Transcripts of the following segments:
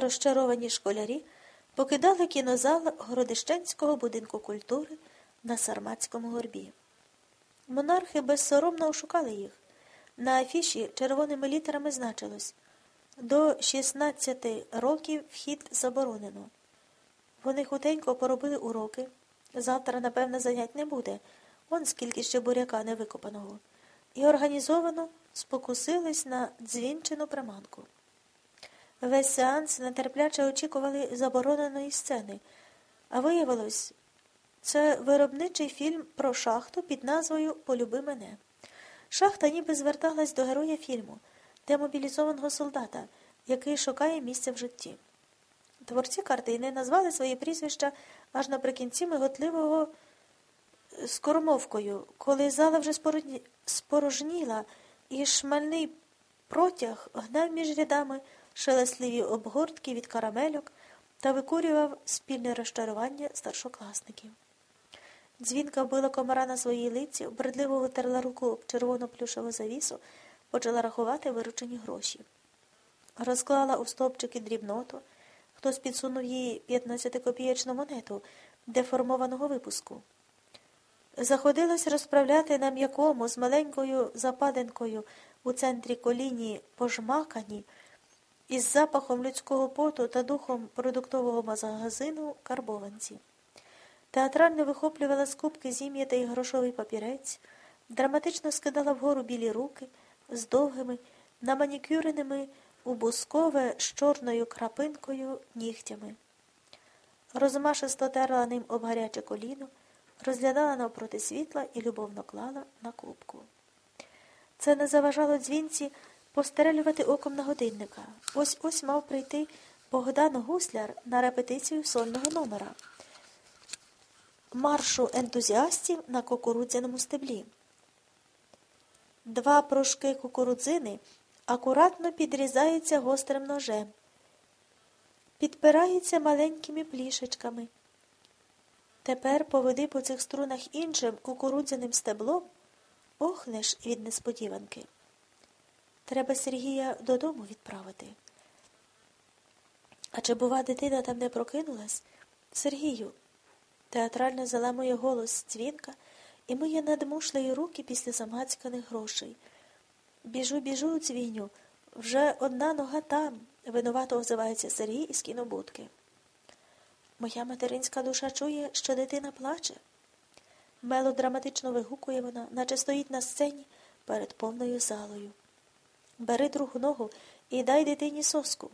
розчаровані школярі покидали кінозал Городищенського будинку культури на Сарматському горбі. Монархи безсоромно ошукали їх. На афіші червоними літерами значилось до 16 років вхід заборонено. Вони хутенько поробили уроки. Завтра, напевне, занять не буде, он скільки ще буряка невикопаного. І організовано спокусились на дзвінчину приманку. Весь сеанс нетерпляче очікували забороненої сцени, а виявилось, це виробничий фільм про шахту під назвою Полюби мене. Шахта ніби зверталась до героя фільму, демобілізованого солдата, який шукає місця в житті. Творці картини назвали свої прізвища аж наприкінці миготливого скоромовкою, коли зала вже спорожніла, і шмальний протяг гнав між рядами шелесливі обгортки від карамельок та викурював спільне розчарування старшокласників. Дзвінка вбила комара на своїй лиці, обридливо витерла руку об червону плюшеву завісу, почала рахувати виручені гроші. Розклала у стовпчики дрібноту, хтось підсунув їй 15-копієчну монету деформованого випуску. Заходилась розправляти на м'якому з маленькою западинкою у центрі коліні пожмакані, із запахом людського поту та духом продуктового магазину карбованці. Театрально вихоплювала з кубки зім'ятий грошовий папірець, драматично скидала вгору білі руки з довгими, наманікюреними у бускове з чорною крапинкою нігтями. Розмашисто терла ним об гаряче коліно, розглядала навпроти світла і любовно клала на кубку. Це не заважало дзвінці постерелювати оком на годинника. Ось ось мав прийти Богдан Гусляр на репетицію сольного номера маршу ентузіастів на кукурудзяному стеблі. Два прошки кукурудзини акуратно підрізаються гострим ножем, підпираються маленькими плішечками. Тепер поведи по цих струнах іншим кукурудзяним стеблом, охнеш від несподіванки. Треба Сергія додому відправити. А чи, бува, дитина там не прокинулась? Сергію, Театрально заламує голос дзвінка і миє надмушлеї руки після замацьканих грошей. Біжу, біжу, дзвіню, вже одна нога там, винувато озивається Сергій із кінобудки. Моя материнська душа чує, що дитина плаче. Мелодраматично вигукує вона, наче стоїть на сцені перед повною залою. Бери другу ногу і дай дитині соску.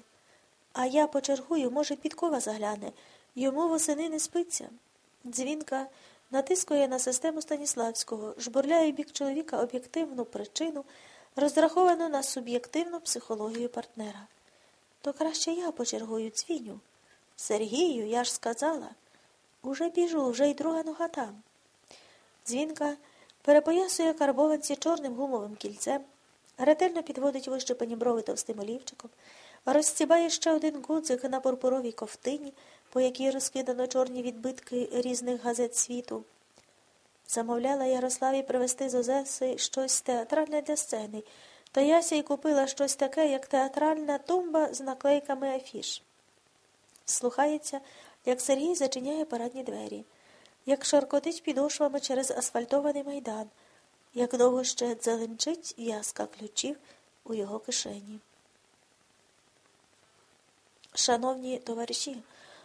А я почергую, може, підкова загляне, йому восени не спиться. Дзвінка натискує на систему Станіславського, жбурляє бік чоловіка об'єктивну причину, розраховану на суб'єктивну психологію партнера. То краще я почергую дзвіню. Сергію, я ж сказала. Уже біжу, вже й друга нога там. Дзвінка перепоясує карбованці чорним гумовим кільцем, ретельно підводить вищепані брови товстим олівчиком, розстібає ще один гудзик на пурпуровій ковтині по якій розкидано чорні відбитки різних газет світу. Замовляла Ярославі привезти з Озеси щось театральне для сцени, та яся й купила щось таке, як театральна тумба з наклейками афіш. Слухається, як Сергій зачиняє парадні двері, як шаркотить підошвами через асфальтований майдан, як довго ще дзеленчить в'язка ключів у його кишені. Шановні товариші,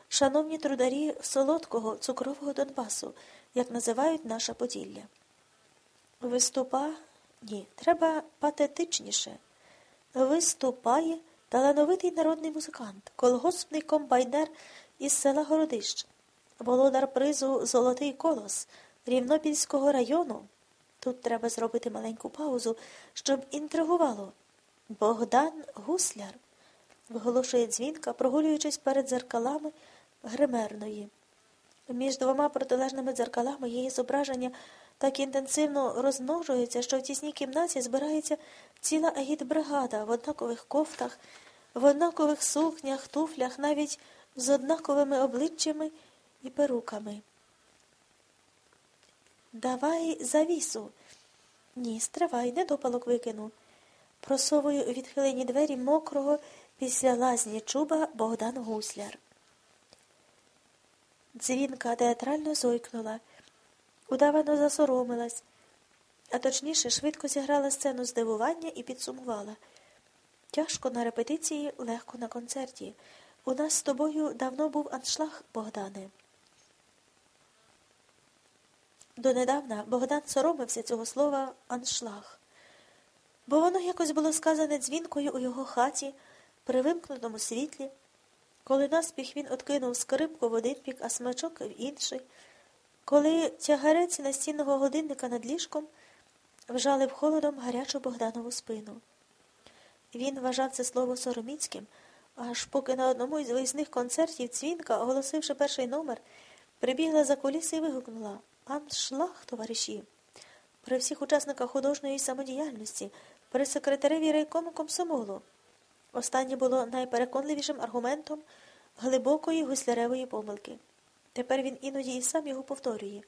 шановні трударі солодкого цукрового Донбасу, як називають наша Поділля. Виступа ні, треба патетичніше. Виступає талановитий народний музикант, колгоспний комбайнер із села Городищ, володар призу Золотий колос Рівнопільського району. Тут треба зробити маленьку паузу, щоб інтригувало. Богдан Гусляр, виголошує дзвінка, прогулюючись перед зеркалами гримерної. Між двома протилежними дзеркалами її зображення так інтенсивно розмножується, що в тісній кімнаті збирається ціла агітбригада в однакових кофтах, в однакових сукнях, туфлях, навіть з однаковими обличчями і перуками. Давай завісу. Ні, стривай, недопалок викину. Просовую відхилені двері мокрого Після лазні чуба Богдан Гусляр. Дзвінка театрально зойкнула, удавано засоромилась, а точніше швидко зіграла сцену здивування і підсумувала. Тяжко на репетиції, легко на концерті. У нас з тобою давно був аншлаг, Богдане. Донедавна Богдан соромився цього слова аншлаг, бо воно якось було сказане дзвінкою у його хаті при вимкнутому світлі, коли наспіх він откинув скрипку в один пік, а смачок в інший, коли тягарець настінного годинника над ліжком вжалив холодом гарячу Богданову спину. Він вважав це слово сороміцьким, аж поки на одному із виїзних концертів Цвінка, оголосивши перший номер, прибігла за куліси і вигукнула Аншлаг, товариші! При всіх учасниках художньої самодіяльності, при секретареві райкому комсомолу. Останнє було найпереконливішим аргументом глибокої гусляревої помилки. Тепер він іноді і сам його повторює.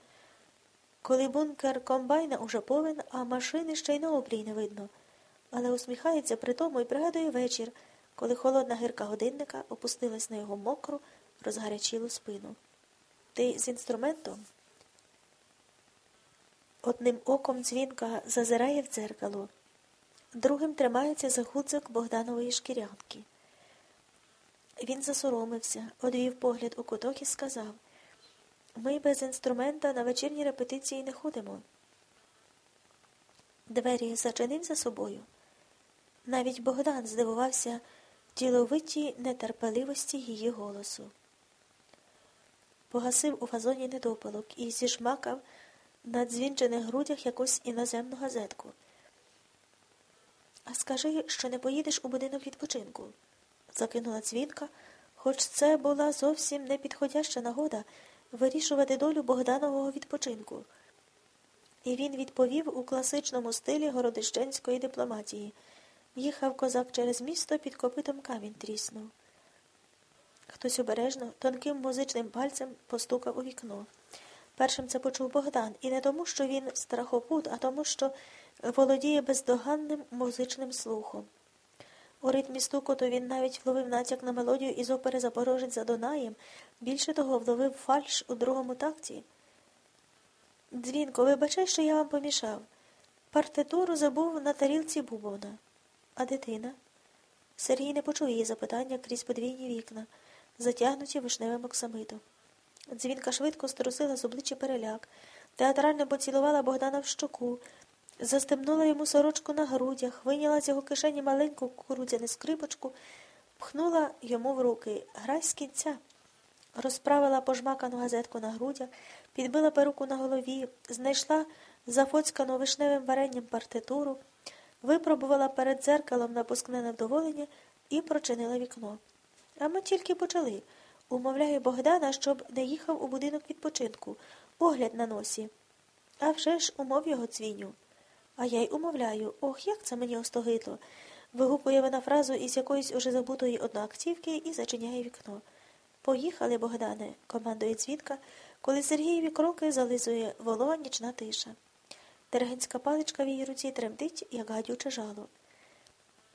Коли бункер комбайна уже повен, а машини ще й на обрій не видно, але усміхається при тому і пригадує вечір, коли холодна гирка годинника опустилась на його мокру, розгарячілу спину. Ти з інструментом? Одним оком дзвінка зазирає в дзеркало другим тримається за гудзик Богданової шкірянки. Він засоромився, одвів погляд у куток і сказав ми без інструмента на вечірні репетиції не ходимо. Двері зачинив за собою. Навіть Богдан здивувався діловитій нетерпеливості її голосу. Погасив у вазоні недопалок і зіжмакав на дзвінчених грудях якусь іноземну газетку. А скажи, що не поїдеш у будинок відпочинку, закинула дзвінка, хоч це була зовсім непідходяща нагода вирішувати долю Богданового відпочинку. І він відповів у класичному стилі городищенської дипломатії. Їхав козак через місто під копитом камінь тріснув. Хтось обережно, тонким музичним пальцем постукав у вікно. Першим це почув Богдан, і не тому, що він страхопут, а тому, що володіє бездоганним музичним слухом. У ритмі стукоту він навіть вловив натяк на мелодію із опери Запорожець за Донаєм, більше того, вловив фальш у другому такті. Дзвінко, вибачай, що я вам помішав. Партитуру забув на тарілці бубона. А дитина? Сергій не почув її запитання крізь подвійні вікна, затягнуті вишневим оксамитом. Дзвінка швидко струсила з обличчя переляк, театрально поцілувала Богдана в щоку, застебнула йому сорочку на грудях, вийняла з його кишені маленьку кукурудзяну скрипочку, пхнула йому в руки. Грай з кінця. Розправила пожмакану газетку на грудях, підбила перуку на голові, знайшла зафоцькану вишневим варенням партитуру, випробувала перед дзеркалом напускне невдоволення і прочинила вікно. А ми тільки почали. Умовляю Богдана, щоб не їхав у будинок відпочинку, огляд на носі. А вже ж умов його цвіню. А я й умовляю, ох, як це мені остогидло. Вигукує вона фразу із якоїсь уже забутої одноактівки і зачиняє вікно. Поїхали, Богдане, командує дзвінка, коли Сергієві кроки зализує волога нічна тиша. Дергенська паличка в її руці тремтить, як гадюче жало.